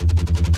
you